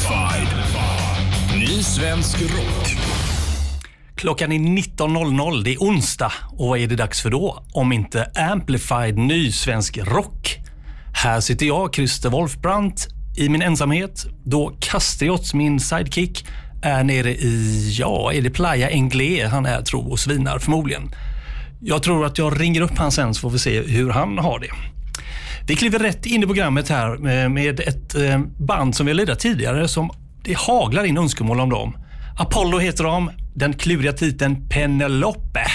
Amplified. Ny svensk rock. Klockan är 19.00, det är onsdag och vad är det dags för då? Om inte Amplified ny svensk rock. Här sitter jag, Christer Wolfbrandt, i min ensamhet då Kastriot, min sidekick, är nere i, ja, är det Playa Englé han är tror och svinar förmodligen. Jag tror att jag ringer upp han sen så får vi se hur han har det. Vi kliver rätt in i programmet här eh, med ett eh, band som vi har lirat tidigare som det haglar in önskemål om dem. Apollo heter de, den kluriga titeln Penelope.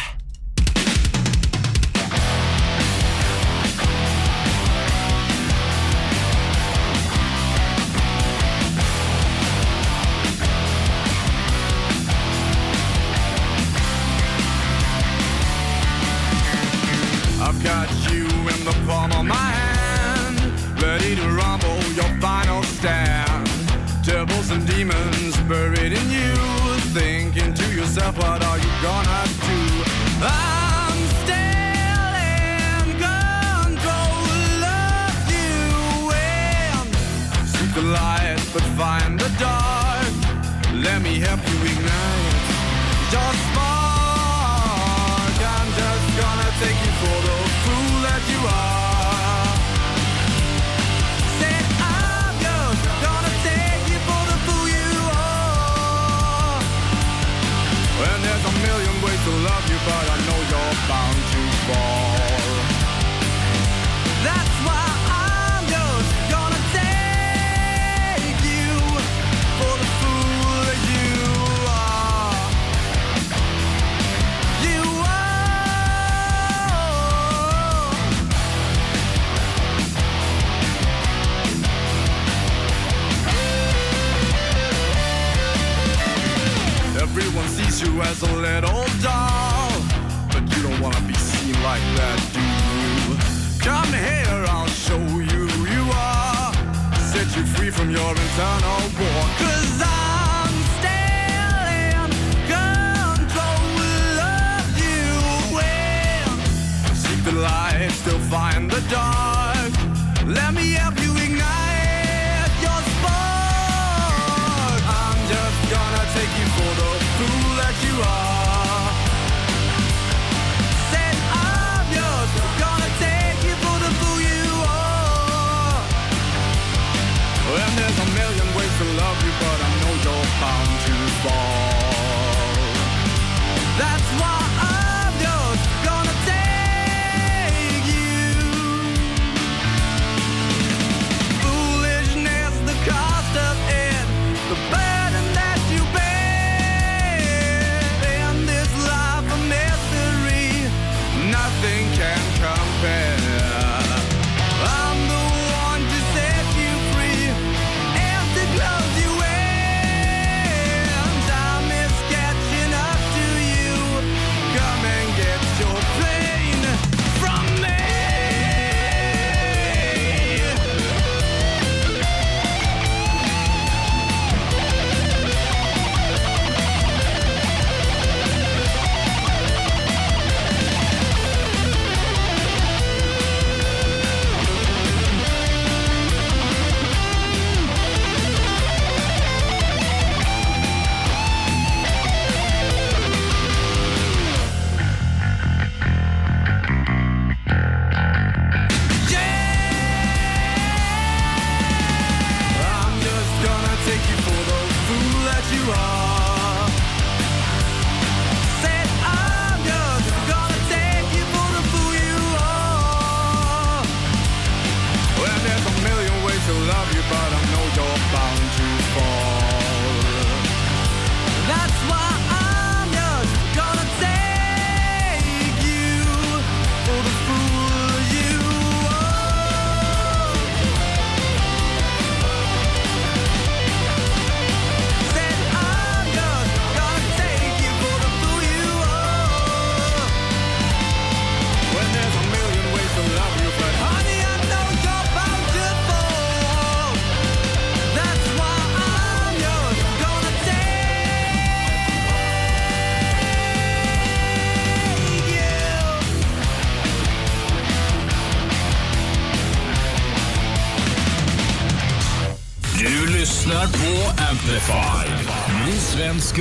I've got you in the palm of my hand, buried in you, thinking to yourself, what are you gonna do? I'm still in control of you and seek the light, but find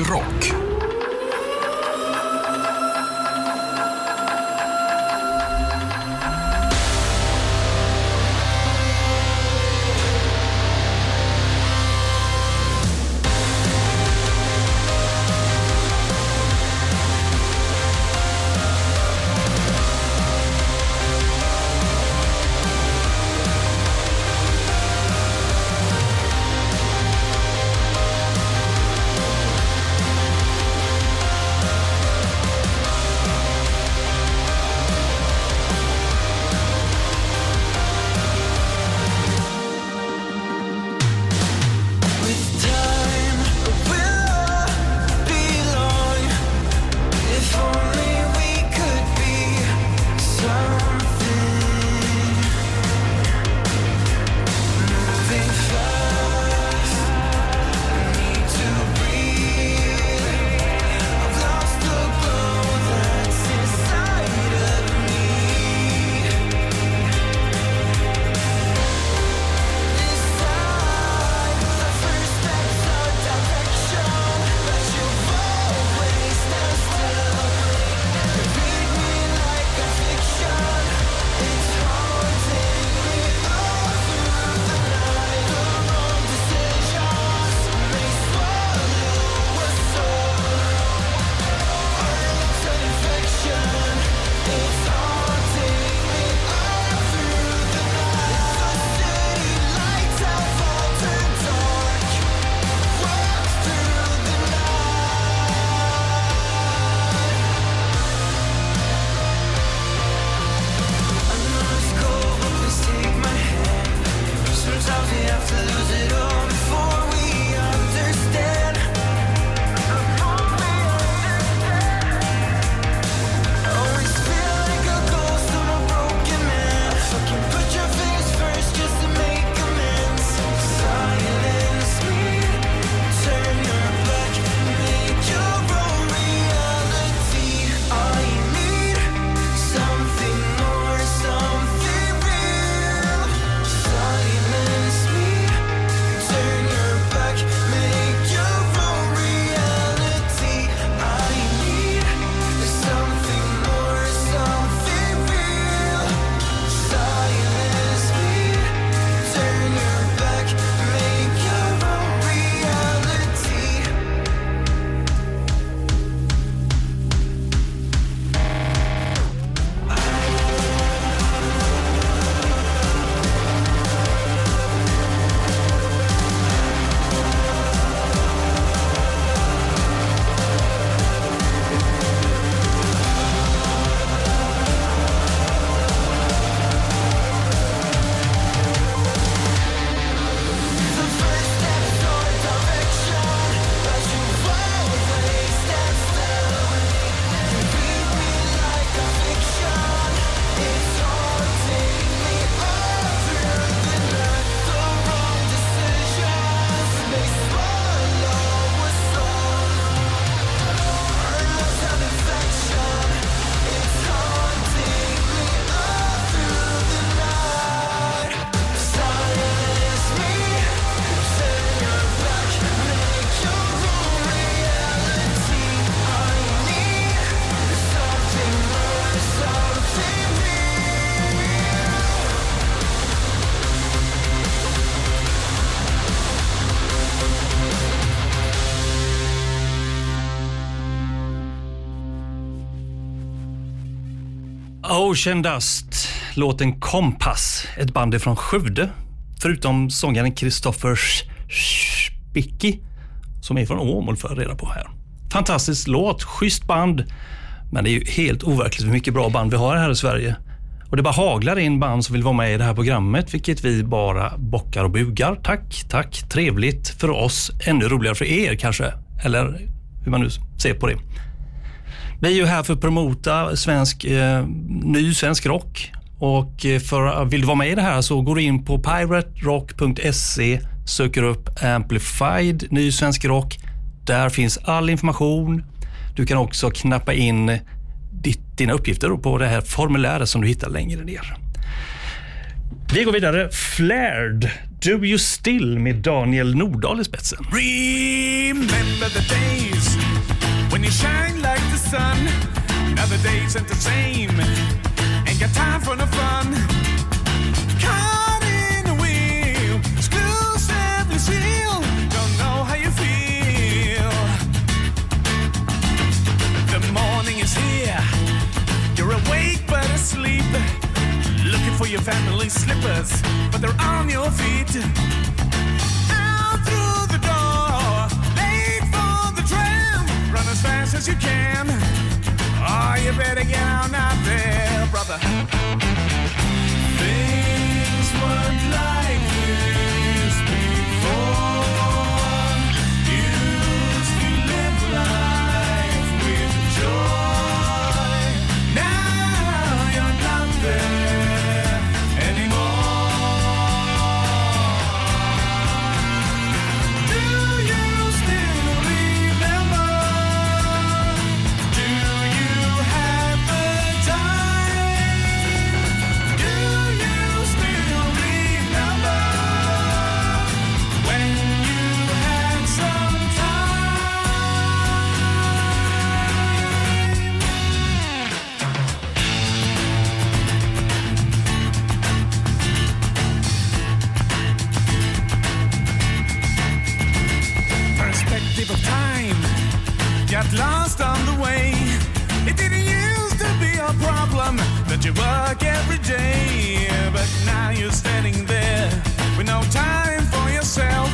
rock. Ocean Dust, låten Kompass, ett band från Skövde. Förutom sångaren Kristoffer Spicki, som är från Åmål för reda på här. Fantastisk låt, schysst band, men det är ju helt overkligt hur mycket bra band vi har här i Sverige. Och det bara haglar in band som vill vara med i det här programmet, vilket vi bara bockar och bugar. Tack, tack, trevligt för oss, ännu roligare för er kanske, eller hur man nu ser på det. Vi är ju här för att promota svensk, eh, ny svensk rock. Och eh, för, vill du vara med i det här så går du in på piraterock.se, söker upp Amplified, ny svensk rock. Där finns all information. Du kan också knappa in ditt, dina uppgifter på det här formuläret som du hittar längre ner. Vi går vidare. Flared Do You Still med Daniel Nordahl i spetsen. Remember the days when you shine like the sun. Now the days ain't the same. Ain't got time for no fun. Caught in a wheel, exclusively sealed. Don't know how you feel. The morning is here. You're awake but asleep. Looking for your family slippers, but they're on your feet. Fast as you can. Oh, you better get on out there, brother. Things weren't like got lost on the way. It didn't used to be a problem that you work every day, but now you're standing there with no time for yourself,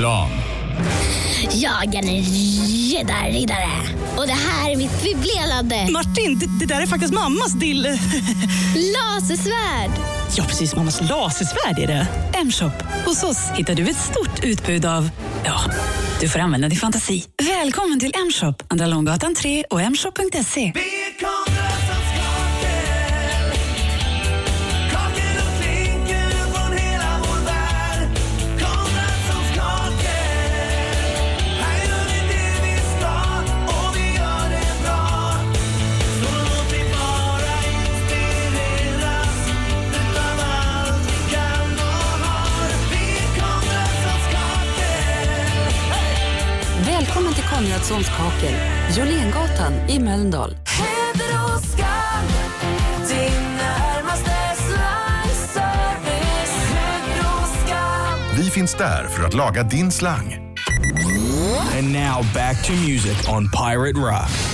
Reklam. Jag är en riddarriddare och det här är mitt bibblelande Martin, det, det där är faktiskt mammas dill... lasersvärd. Ja, precis. Mammas lasersvärd är det. M-shop. Hos oss hittar du ett stort utbud av... Ja, du får använda din fantasi. Välkommen till M-shop. Andra Långgatan 3 och mshop.se. Konradssons kakel, Jolengatan i Mölndal. Vi finns där för att laga din slang. And now back to music on Pirate Rock.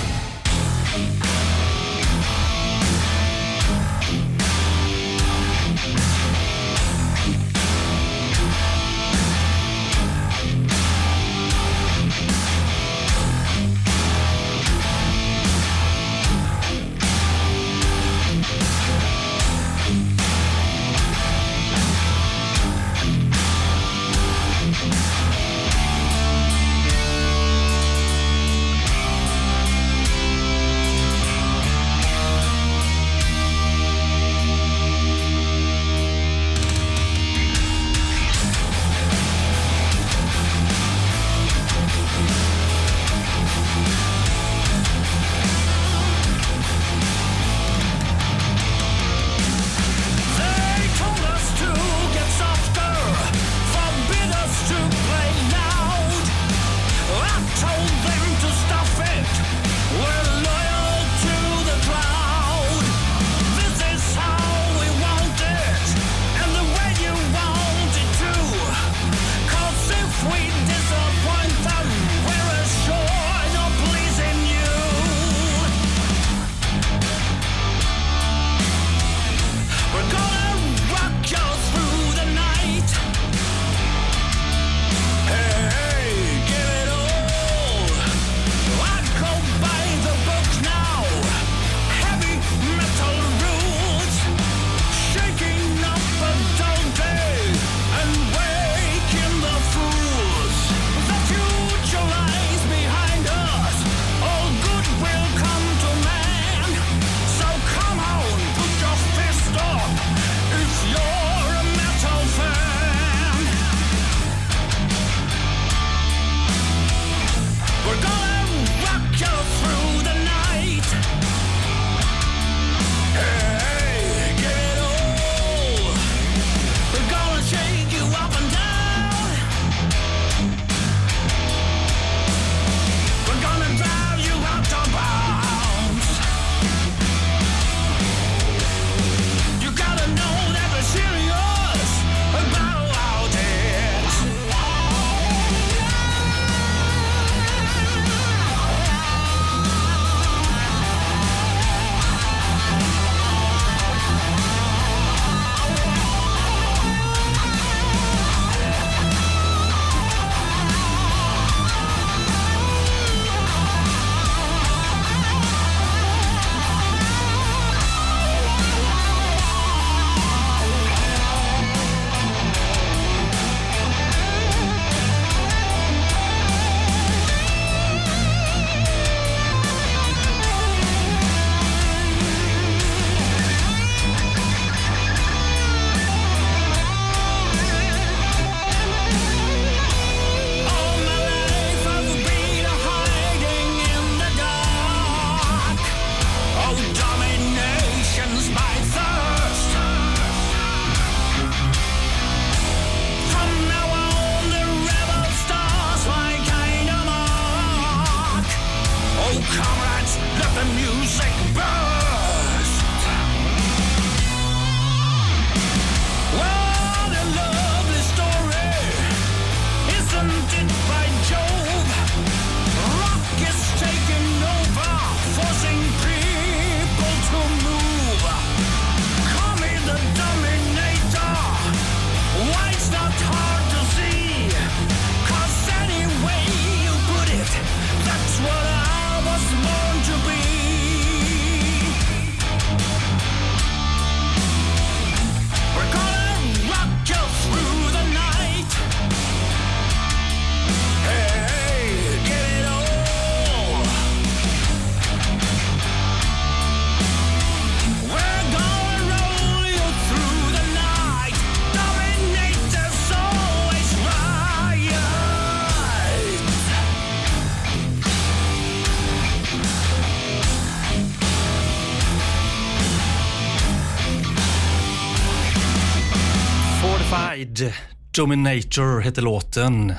Dominator heter låten.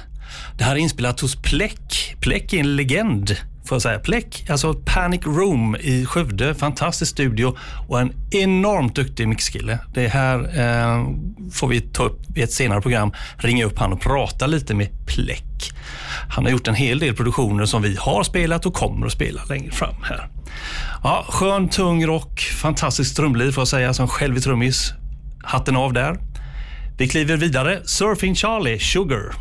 Det här är inspelat hos Pleck. Pleck är en legend, får jag säga. Pleck, alltså Panic Room i Skövde. Fantastisk studio och en enormt duktig mixkille. Det här eh, får vi ta upp i ett senare program. Ringa upp han och prata lite med Pleck. Han har gjort en hel del produktioner som vi har spelat och kommer att spela längre fram här. Ja, skön, tung rock, fantastiskt trumliv får jag säga, som själv är trummis. Hatten av där. Vi kliver vidare. Surfing Charlie, Sugar.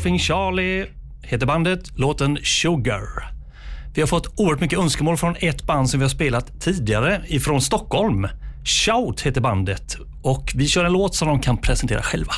Surfing Charlie heter bandet. Låten Sugar. Vi har fått oerhört mycket önskemål från ett band som vi har spelat tidigare ifrån Stockholm. Shout heter bandet och vi kör en låt som de kan presentera själva.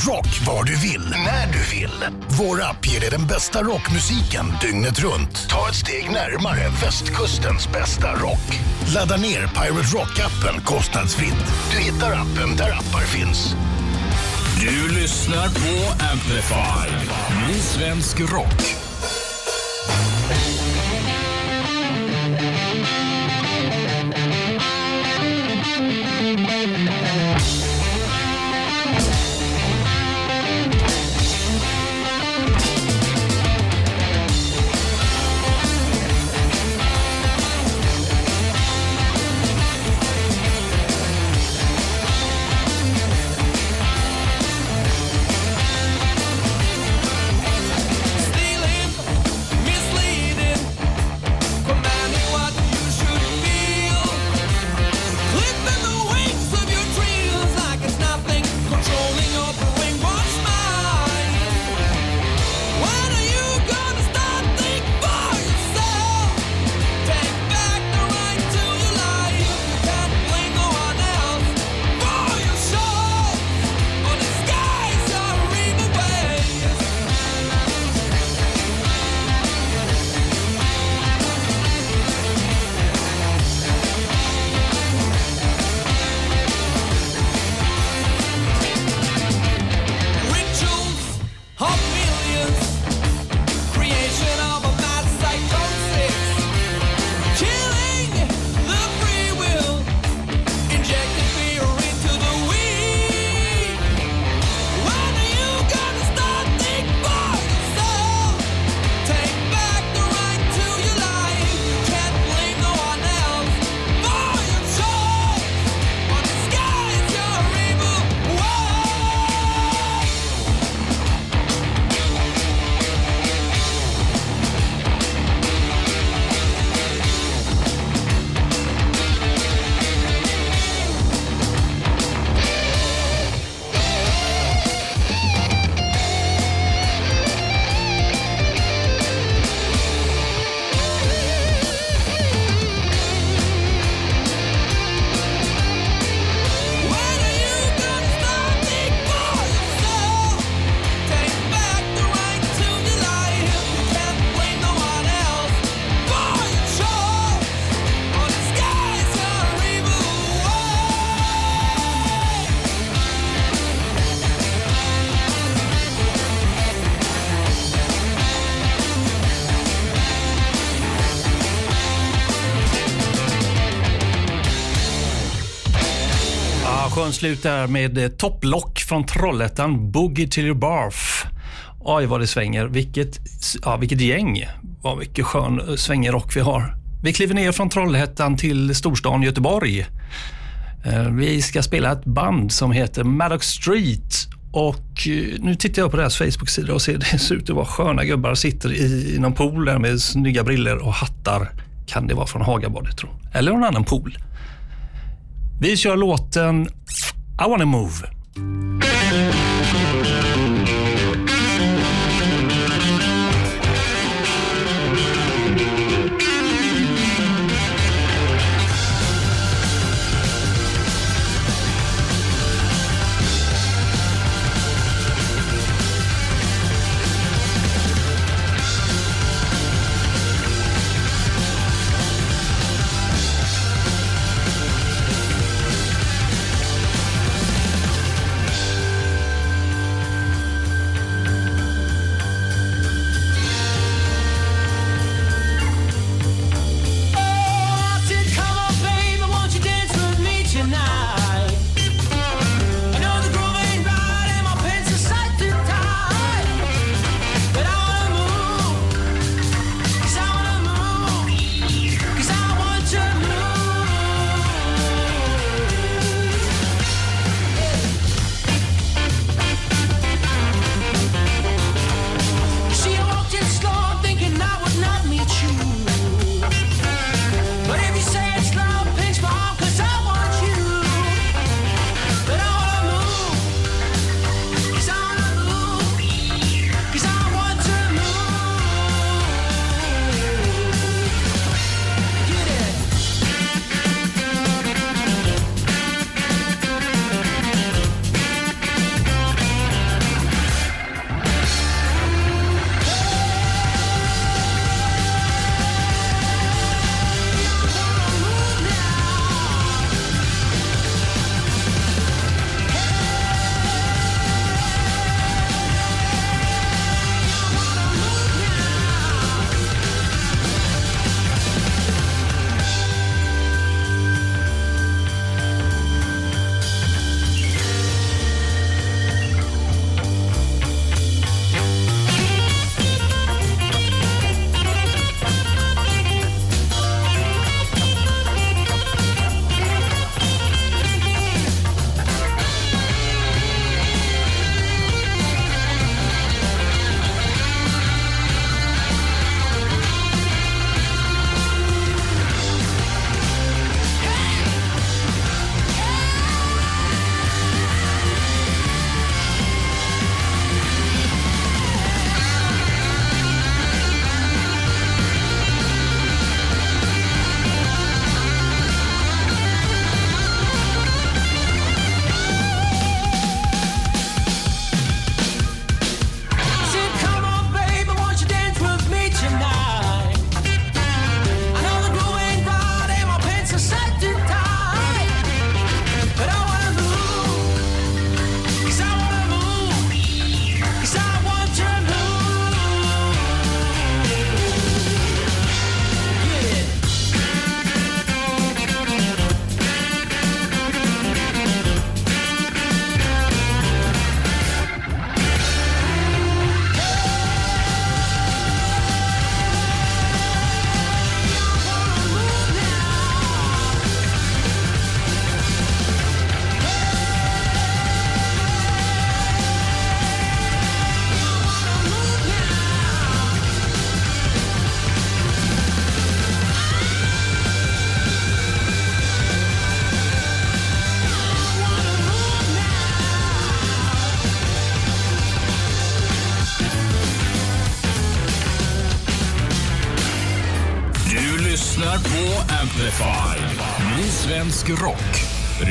Hårdrock Rock var du vill, när du vill. Vår app ger dig den bästa rockmusiken dygnet runt. Ta ett steg närmare västkustens bästa rock. Ladda ner Pirate Rock-appen kostnadsfritt. Du hittar appen där appar finns. Du lyssnar på Amplify. Ny svensk rock. Ja, slut där med eh, topplock från Trollhättan, Boogie till your barf. Oj, vad det svänger. Vilket, ja, vilket gäng. Vad mycket skön eh, svängig rock vi har. Vi kliver ner från Trollhättan till storstan Göteborg. Eh, vi ska spela ett band som heter Maddox Street. Och eh, nu tittar jag på deras Facebook-sida och ser det ser ut att vara sköna gubbar. Sitter i, någon pool där med snygga briller och hattar. Kan det vara från Hagabadet tror jag. Eller någon annan pool. Vi kör låten I wanna move.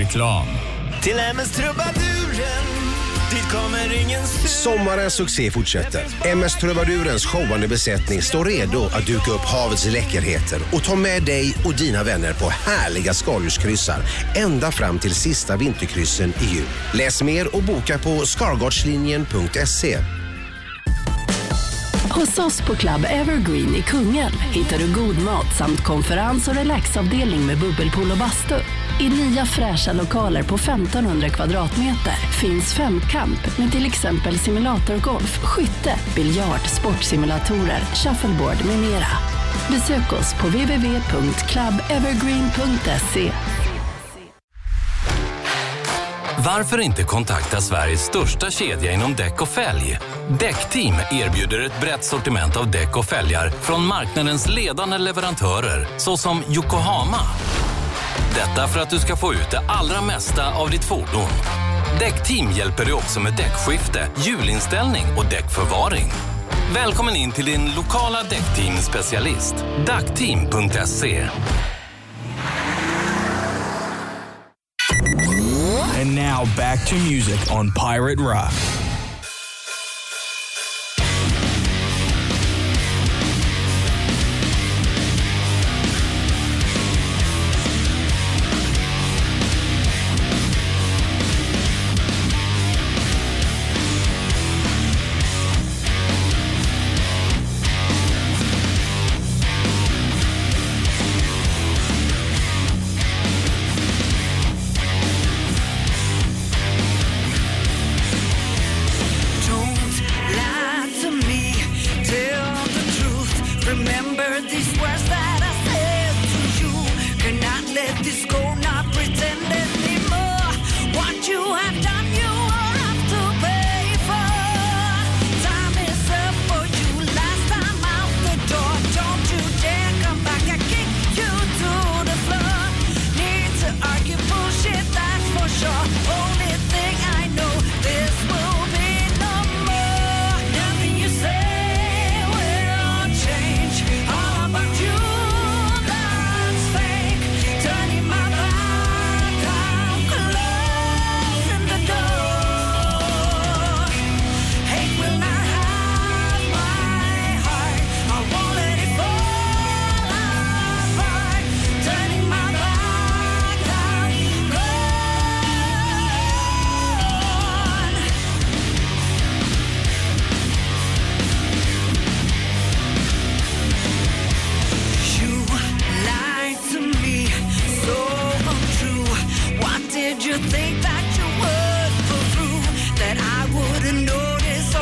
Reklam. Till MS Trubaduren, dit kommer ingen Sommarens succé fortsätter. MS Trubadurens showande besättning står redo att duka upp havets läckerheter och ta med dig och dina vänner på härliga skaldjurskryssar ända fram till sista vinterkryssen i jul. Läs mer och boka på skargardslinjen.se. Hos oss på Club Evergreen i Kungälv hittar du god mat samt konferens och relaxavdelning med bubbelpool och bastu. I nya fräscha lokaler på 1500 kvadratmeter finns femkamp med till exempel simulatorgolf, skytte, biljard, sportsimulatorer, shuffleboard med mera. Besök oss på www.clubevergreen.se. Varför inte kontakta Sveriges största kedja inom däck och fälg? Däckteam erbjuder ett brett sortiment av däck och fälgar från marknadens ledande leverantörer såsom Yokohama. Detta för att du ska få ut det allra mesta av ditt fordon. Däckteam hjälper dig också med däckskifte, hjulinställning och däckförvaring. Välkommen in till din lokala däckteam-specialist. Dackteam.se And now back to music on Pirate Rock.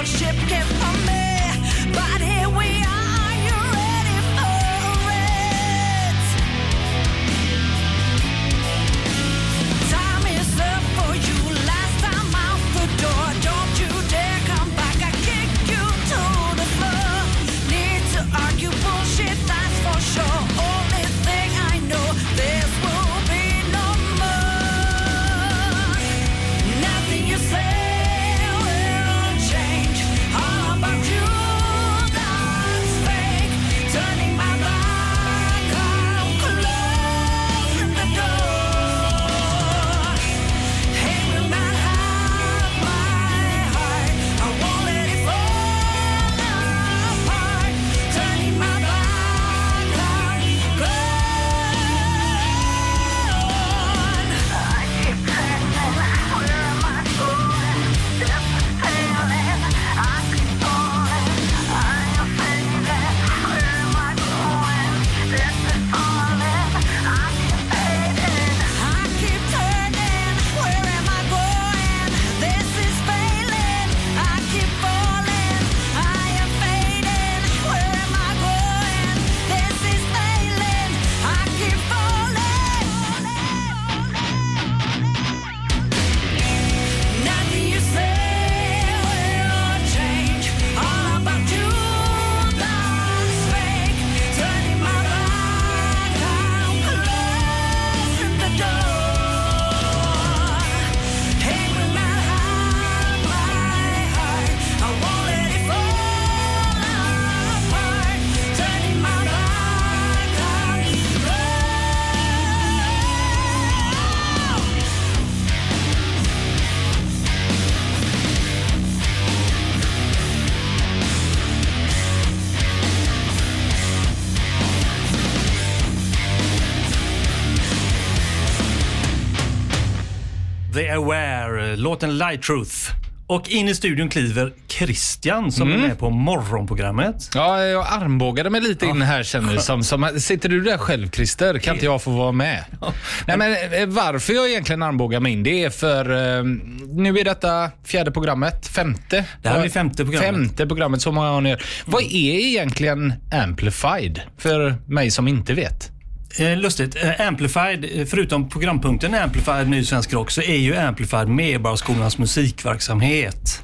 ship can't låten Light Truth. Och in i studion kliver Christian som Mm. är med på morgonprogrammet. Ja, jag armbågade mig lite in här känner det som, som. Sitter du där själv Christer? Kan inte jag få vara med? Nej, men eh, varför jag egentligen armbågar mig in, det är för eh, nu är detta fjärde programmet, femte. Det här blir femte programmet. Femte programmet, så många har ni. Vad är egentligen Amplified? För mig som inte vet. Eh, lustigt. Eh, Amplified, eh, förutom programpunkten Amplified Ny Svensk Rock, så är ju Amplified Medborgarskolans musikverksamhet.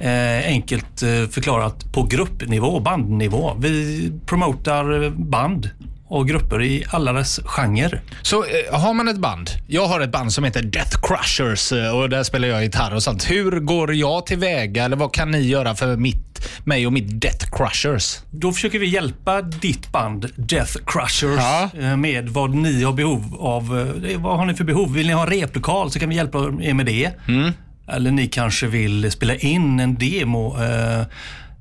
Eh, enkelt eh, förklarat på gruppnivå, bandnivå. Vi promotar band och grupper i alla dess genrer. Så eh, har man ett band, jag har ett band som heter Death Crushers eh, och där spelar jag gitarr och sånt. Hur går jag tillväga eller vad kan ni göra för mitt, mig och mitt Death Crushers? Då försöker vi hjälpa ditt band Death Crushers Ja. eh, med vad ni har behov av. Vad har ni för behov? Vill ni ha replokal så kan vi hjälpa er med det. Mm. Eller ni kanske vill spela in en demo. eh,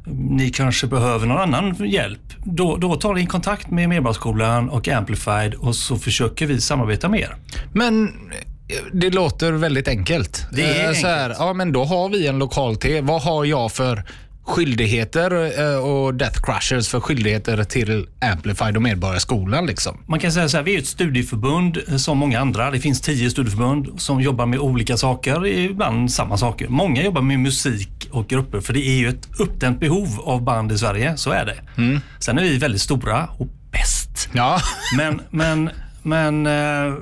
Ni kanske behöver någon annan hjälp. Då, då tar ni kontakt med Medborgarskolan och Amplified och så försöker vi samarbeta med er. Men det låter väldigt enkelt. Det är Eh, så här, ja, men då har vi en lokal till. Vad har jag för skyldigheter eh, och Death Crushers för skyldigheter till Amplified och Medborgarskolan? Liksom? Man kan säga så här, vi är ett studieförbund eh, som många andra. Det finns tio studieförbund som jobbar med olika saker, ibland samma saker. Många jobbar med musik och grupper för det är ju ett uppdämt behov av band i Sverige, så är det. Mm. Sen är vi väldigt stora och bäst. Ja. Men, men, men eh,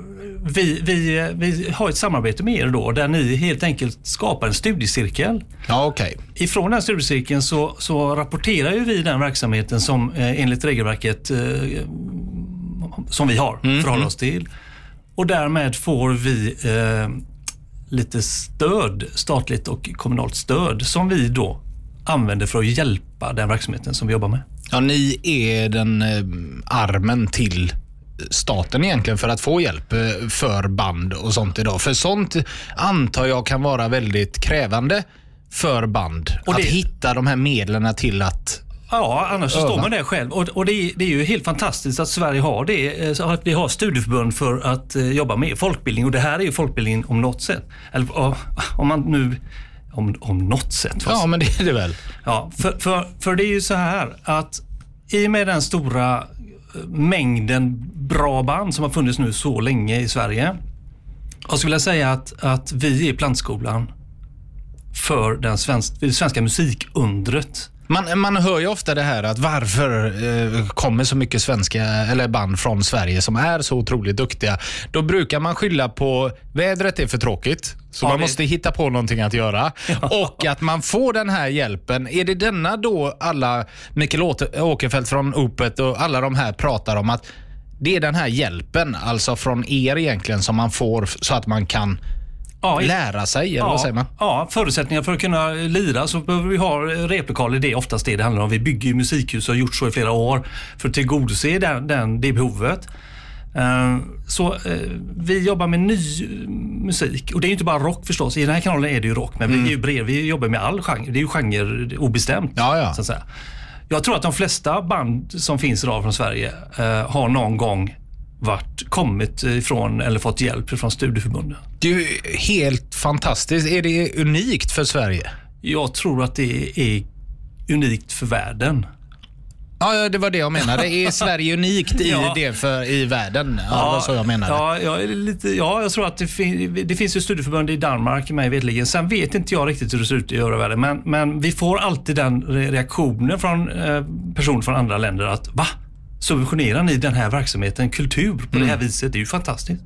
vi, vi, vi har ett samarbete med er då där ni helt enkelt skapar en studiecirkel. Ja, okej. Ifrån den studiecirkeln så, så rapporterar ju vi den verksamheten som eh, enligt regelverket eh, som vi har Mm, förhåller mm. oss till. Och därmed får vi eh, lite stöd, statligt och kommunalt stöd som vi då använder för att hjälpa den verksamheten som vi jobbar med. Ja, ni är den eh, armen till staten egentligen för att få hjälp eh, för band och sånt idag. För sånt antar jag kan vara väldigt krävande för band. Och det- Att hitta de här medlen till att Ja, annars så Öva. står man där själv. Och, och det, är, det är ju helt fantastiskt att Sverige har det. eh, Att vi har studieförbund för att eh, jobba med folkbildning. Och det här är ju folkbildning om något sätt. Eller om man nu... Om, om något sätt. Ja, men det är det väl. Ja, för, för, för det är ju så här att i och med den stora mängden bra band som har funnits nu så länge i Sverige. Jag skulle vilja säga att, att vi är plantskolan för den svensk, det svenska musikundret. Man, man hör ju ofta det här att varför eh, kommer så mycket svenska eller band från Sverige som är så otroligt duktiga. Då brukar man skylla på vädret är för tråkigt. Så Ja, man det- måste hitta på någonting att göra. Och att man får den här hjälpen. Är det denna då alla Mikael Åkerfeldt från Opet och alla de här pratar om att det är den här hjälpen, alltså från er egentligen, som man får så att man kan Ja, lära sig, eller vad säger man? Ja, förutsättningar för att kunna lira så behöver vi ha replokaler. Det är oftast det det handlar om. Vi bygger ju musikhus och har gjort så i flera år för att tillgodose den, den, det behovet. Eh, Så eh, vi jobbar med ny musik och det är ju inte bara rock förstås. I den här kanalen är det ju rock, men vi är bred. Vi jobbar med all genre. Det är ju genre obestämt. Ja, ja. Så att säga. Jag tror att de flesta band som finns idag från Sverige eh, har någon gång varit, kommit ifrån eller fått hjälp från studieförbunden. Det är ju helt fantastiskt. Är det unikt för Sverige? Jag tror att det är unikt för världen. Ja, ja, det var det jag menade. Är Sverige unikt i Ja. det för, i världen? Ja, det var så jag menade. Ja, jag, är lite, ja, jag tror att det, fin, det finns ju studieförbund i Danmark, mig veterligen. Sen vet inte jag riktigt hur det ser ut i övriga världen. Men, men vi får alltid den re- reaktionen från eh, personer från andra länder att va? Subventionerar ni den här verksamheten, kultur, på det här viset? Det är ju fantastiskt.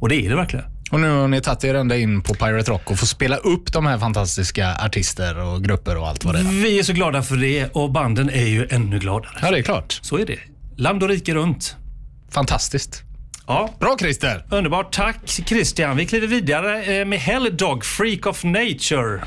Och det är det verkligen. Och nu har ni tagit er ända in på Pirate Rock och får spela upp de här fantastiska artister och grupper och allt vad det är. Vi är så glada för det och banden är ju ännu gladare. Ja, det är klart. Så är det. Land och rike runt. Fantastiskt. Ja. Bra Christer! Underbart. Tack Christian. Vi kliver vidare eh, med Hell Dog, Freak of Nature.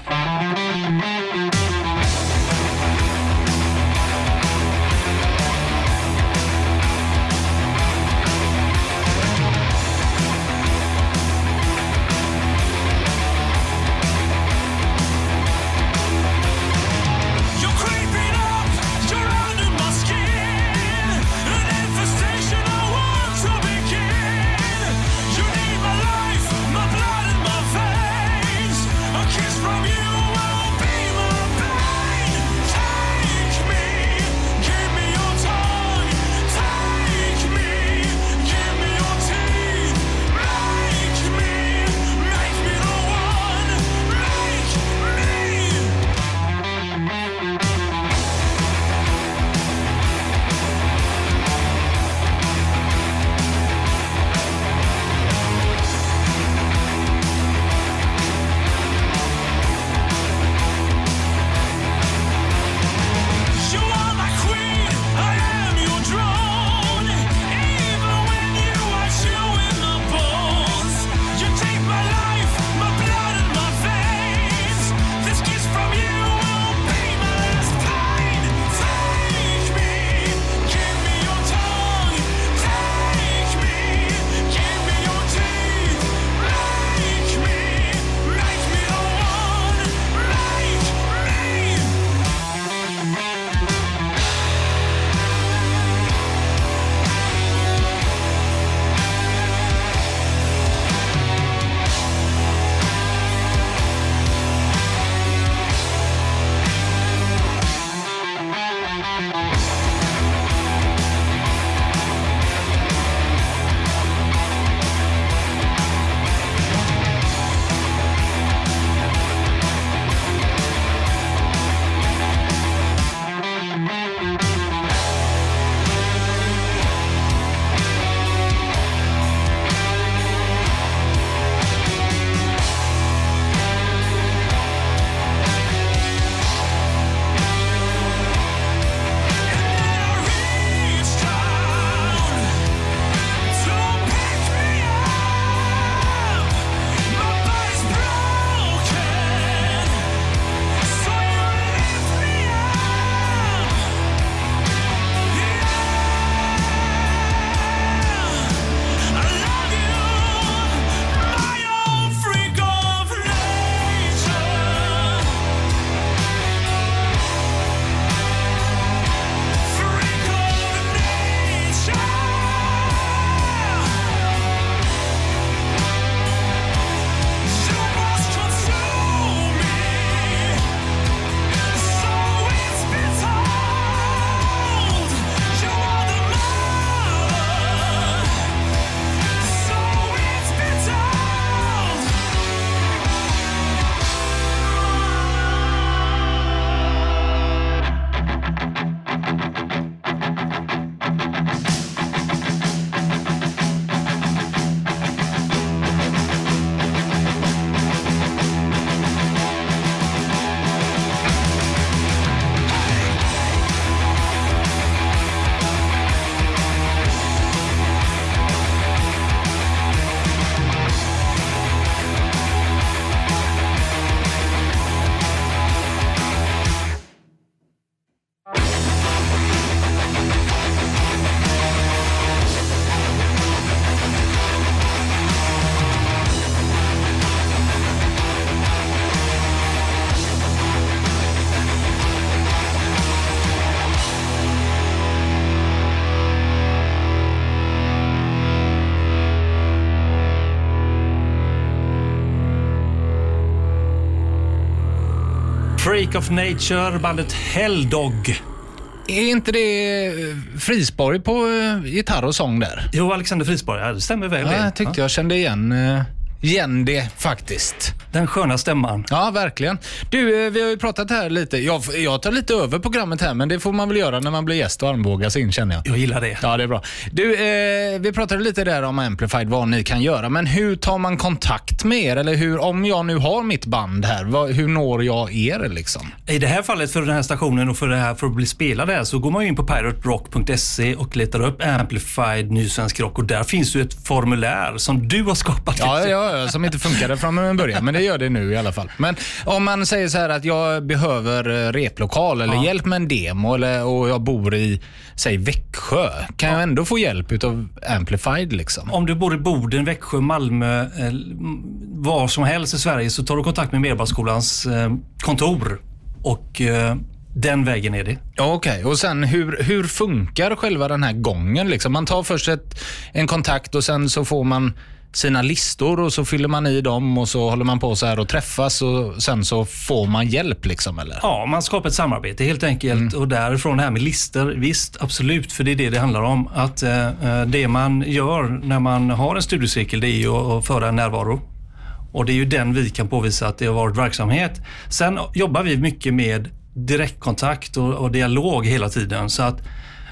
Freak of Nature, bandet Helldog. Är inte det eh, Frisborg på eh, gitarr och sång där? Jo, Alexander Frisborg. Ja, det stämmer väl Ja, det. jag tyckte jag kände igen, eh, igen det faktiskt. Den sköna stämman. Ja, verkligen. Du, eh, vi har ju pratat här lite. Jag, jag tar lite över programmet här, men det får man väl göra när man blir gäst och armbågas in känner jag. Jag gillar det. Ja, det är bra. Du, eh, vi pratade lite där om Amplified, vad ni kan göra. Men hur tar man kontakt med er? Eller hur, om jag nu har mitt band här, vad, hur når jag er liksom? I det här fallet för den här stationen och för, det här, för att bli spelad här så går man in på piraterock.se och letar upp Amplified Ny Svensk Rock och där finns ju ett formulär som du har skapat. Ja, ja, ja, som inte funkade från början, men det gör det nu i alla fall. Men om man säger så här att jag behöver eh, replokal eller hjälp med en demo eller, och jag bor i, säg Växjö, kan jag ändå få hjälp utav Amplified liksom? Om du bor i Boden, Växjö, Malmö, eh, var som helst i Sverige så tar du kontakt med Medborgarskolans eh, kontor och eh, den vägen är det. Ja, Okej, och sen hur, hur funkar själva den här gången? Liksom? Man tar först ett, en kontakt och sen så får man sina listor och så fyller man i dem och så håller man på så här och träffas och sen så får man hjälp liksom eller? Ja, man skapar ett samarbete helt enkelt och därifrån det här med listor, visst absolut, för det är det det handlar om. Att eh, eh, det man gör när man har en studiecirkel det är ju att föra en närvaro. Och det är ju den vi kan påvisa att det har varit verksamhet. Sen jobbar vi mycket med direktkontakt och, och dialog hela tiden så att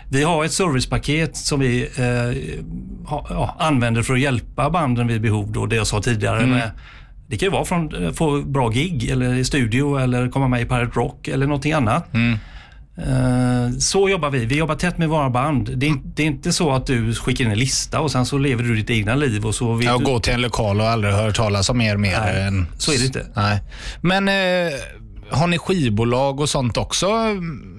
vi har ett servicepaket som vi eh, ha, ja, använder för att hjälpa banden vid behov. Då, det jag sa tidigare. Mm. Med, det kan ju vara från att få bra gig eller i studio eller komma med i Pirate Rock eller någonting annat. Mm. Eh, Så jobbar vi. Vi jobbar tätt med våra band. Det är, det är inte så att du skickar in en lista och sen så lever du ditt egna liv och så vet Jag du... går till en lokal och aldrig hört talas om er mer Nej, än... så är det inte. Nej. Men eh, har ni skivbolag och sånt också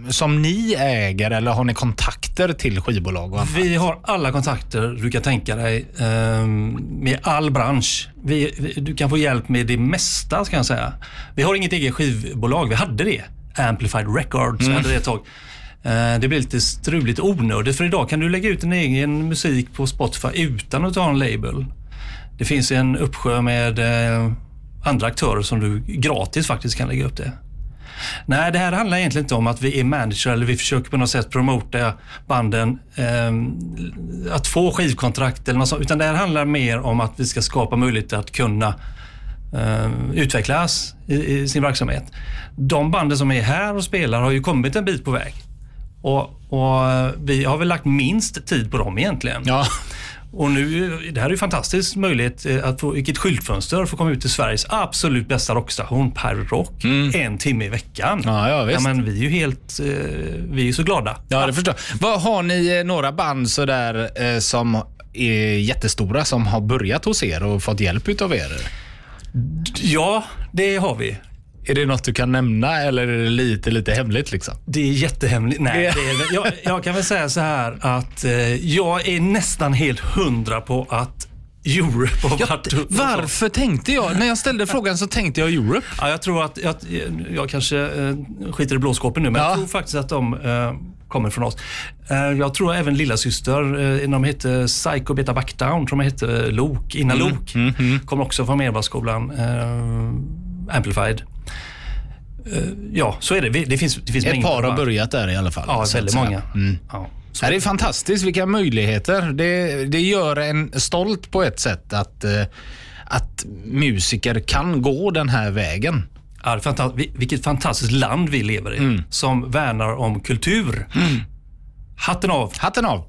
som ni äger eller har ni kontakter till skivbolag och annat? Vi har alla kontakter du kan tänka dig ehm, med all bransch. Vi, vi, du kan få hjälp med det mesta ska jag säga. Vi har inget eget skivbolag. Vi hade det. Amplified Records Mm. hade det ett tag. Eh, Det blir lite struligt onödigt för idag kan du lägga ut din egen musik på Spotify utan att ha en label. Det finns en uppsjö med eh, andra aktörer som du gratis faktiskt kan lägga upp det. Nej, det här handlar egentligen inte om att vi är manager eller vi försöker på något sätt promota banden eh, att få skivkontrakt eller något sånt, utan det här handlar mer om att vi ska skapa möjligheter att kunna eh, utvecklas i, i sin verksamhet. De banden som är här och spelar har ju kommit en bit på väg. Och, och eh, vi har väl lagt minst tid på dem egentligen. Ja. Och nu, det här är ju en fantastisk möjlighet eh, att få, vilket skyltfönster, att få komma ut till Sveriges absolut bästa rockstation, Pirate Rock, en timme i veckan. Mm. Ja, ja, visst. men vi är ju helt, eh, vi är ju så glada. Ja, det förstår. Vad Har ni eh, några band sådär eh, som är jättestora som har börjat hos er och fått hjälp utav er? Ja, det har vi. Är det något du kan nämna eller är det lite, lite hemligt liksom? Det är jättehemligt. Nej, det är, jag, jag kan väl säga så här att eh, jag är nästan helt hundra på att Europe har varit upp och så. Varför tänkte jag, när jag ställde frågan så tänkte jag Europe. Ja, jag tror att, jag, jag kanske eh, skiter i blåskåpen nu, men Ja. jag tror faktiskt att de eh, kommer från oss. Eh, jag tror även lilla syster, eh, de hette Psycho Beta Backdown, tror de hette Lok, innan Mm, Lok, kommer också från Medborgarskolan, eh, Amplified. Eh, ja, så är det. Det finns, det finns Ett par har börjat där i alla fall. Ja, väldigt många. Mm. Ja, så det är fantastiskt vilka möjligheter. Det, det gör en stolt på ett sätt att, eh, att musiker kan gå den här vägen. Ja, fanta- vi- vilket fantastiskt land vi lever i, Mm. som värnar om kultur. Hatten av. Hatten av.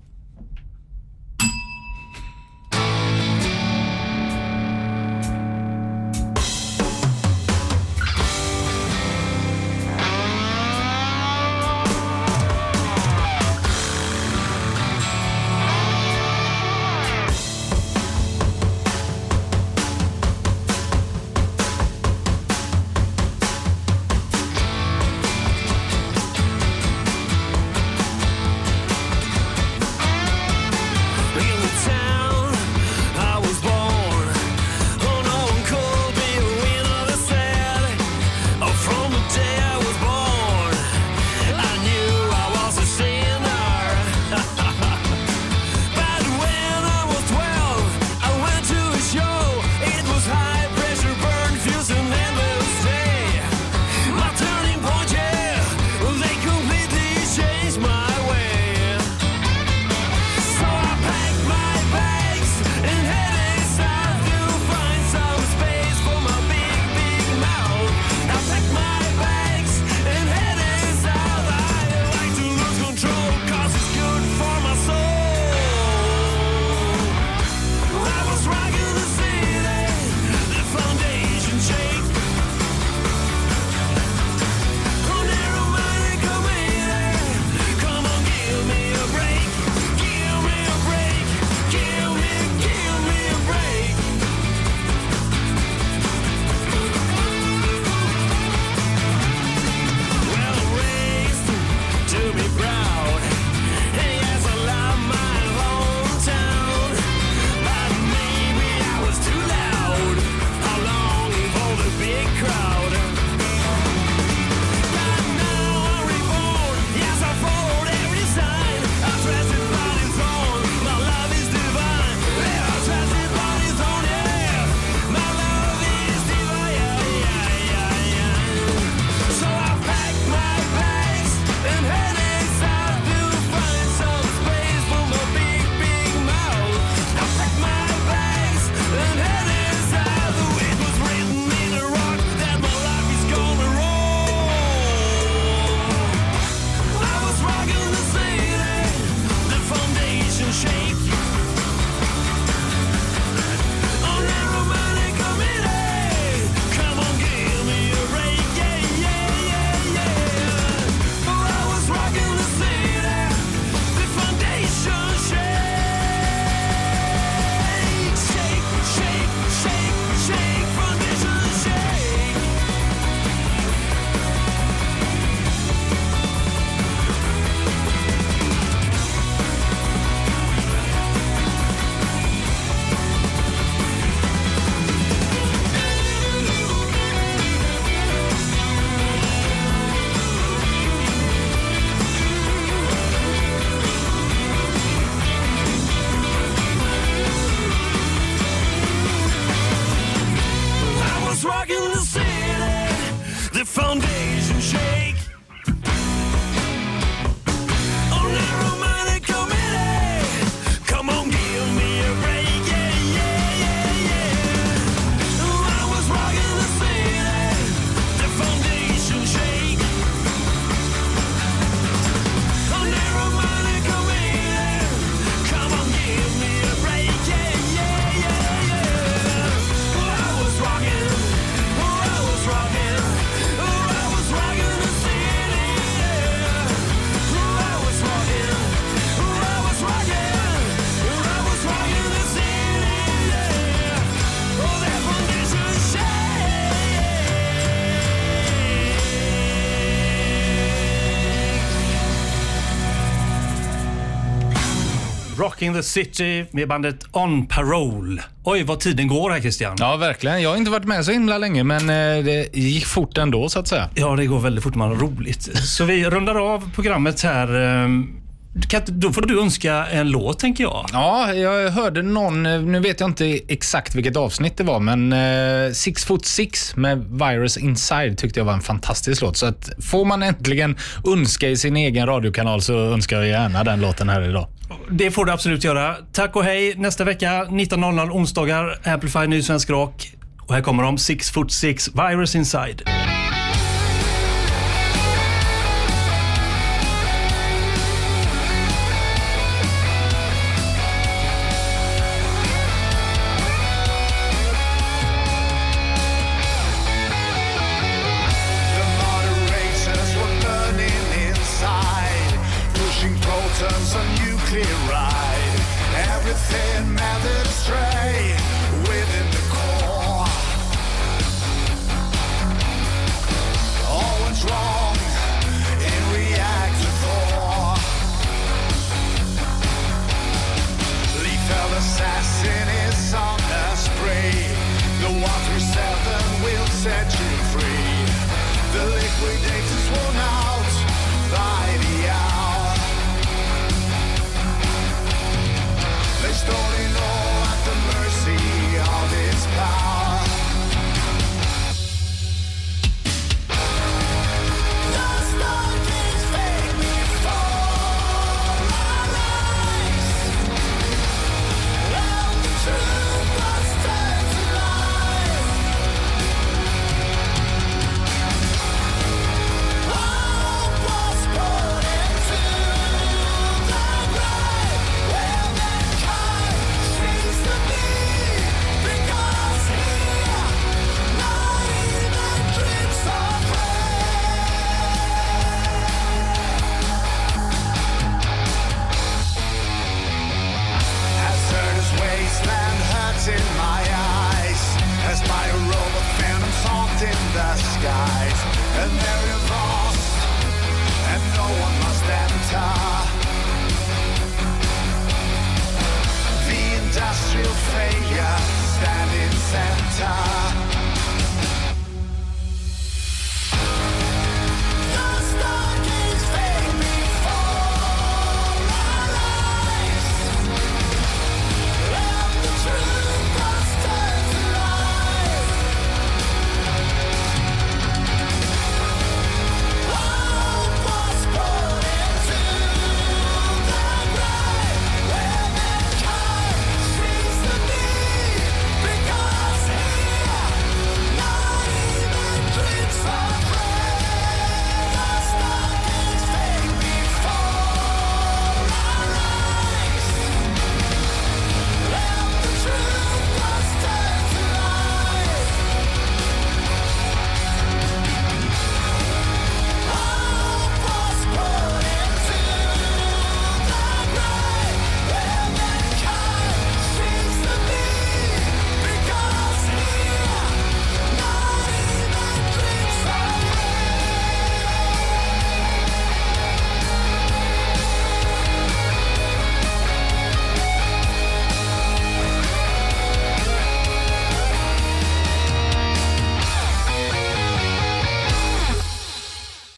Rocking the City med bandet On Parole. Oj, vad tiden går här Christian. Ja, verkligen. Jag har inte varit med så himla länge, men eh, det gick fort ändå så att säga. Ja, det går väldigt fort man har roligt. Så vi rundar av programmet här. ehm, då får du önska en låt, tänker jag. Ja, jag hörde någon, eh, nu vet jag inte exakt vilket avsnitt det var, men eh, Six Foot Six med Virus Inside tyckte jag var en fantastisk låt. Så att får man äntligen önska i sin egen radiokanal så önskar jag gärna den låten här idag. Det får du absolut göra. Tack och hej. Nästa vecka 19.00 onsdagar, Amplify Ny Svensk Rock. Och här kommer de, Six Foot Six, Virus Inside.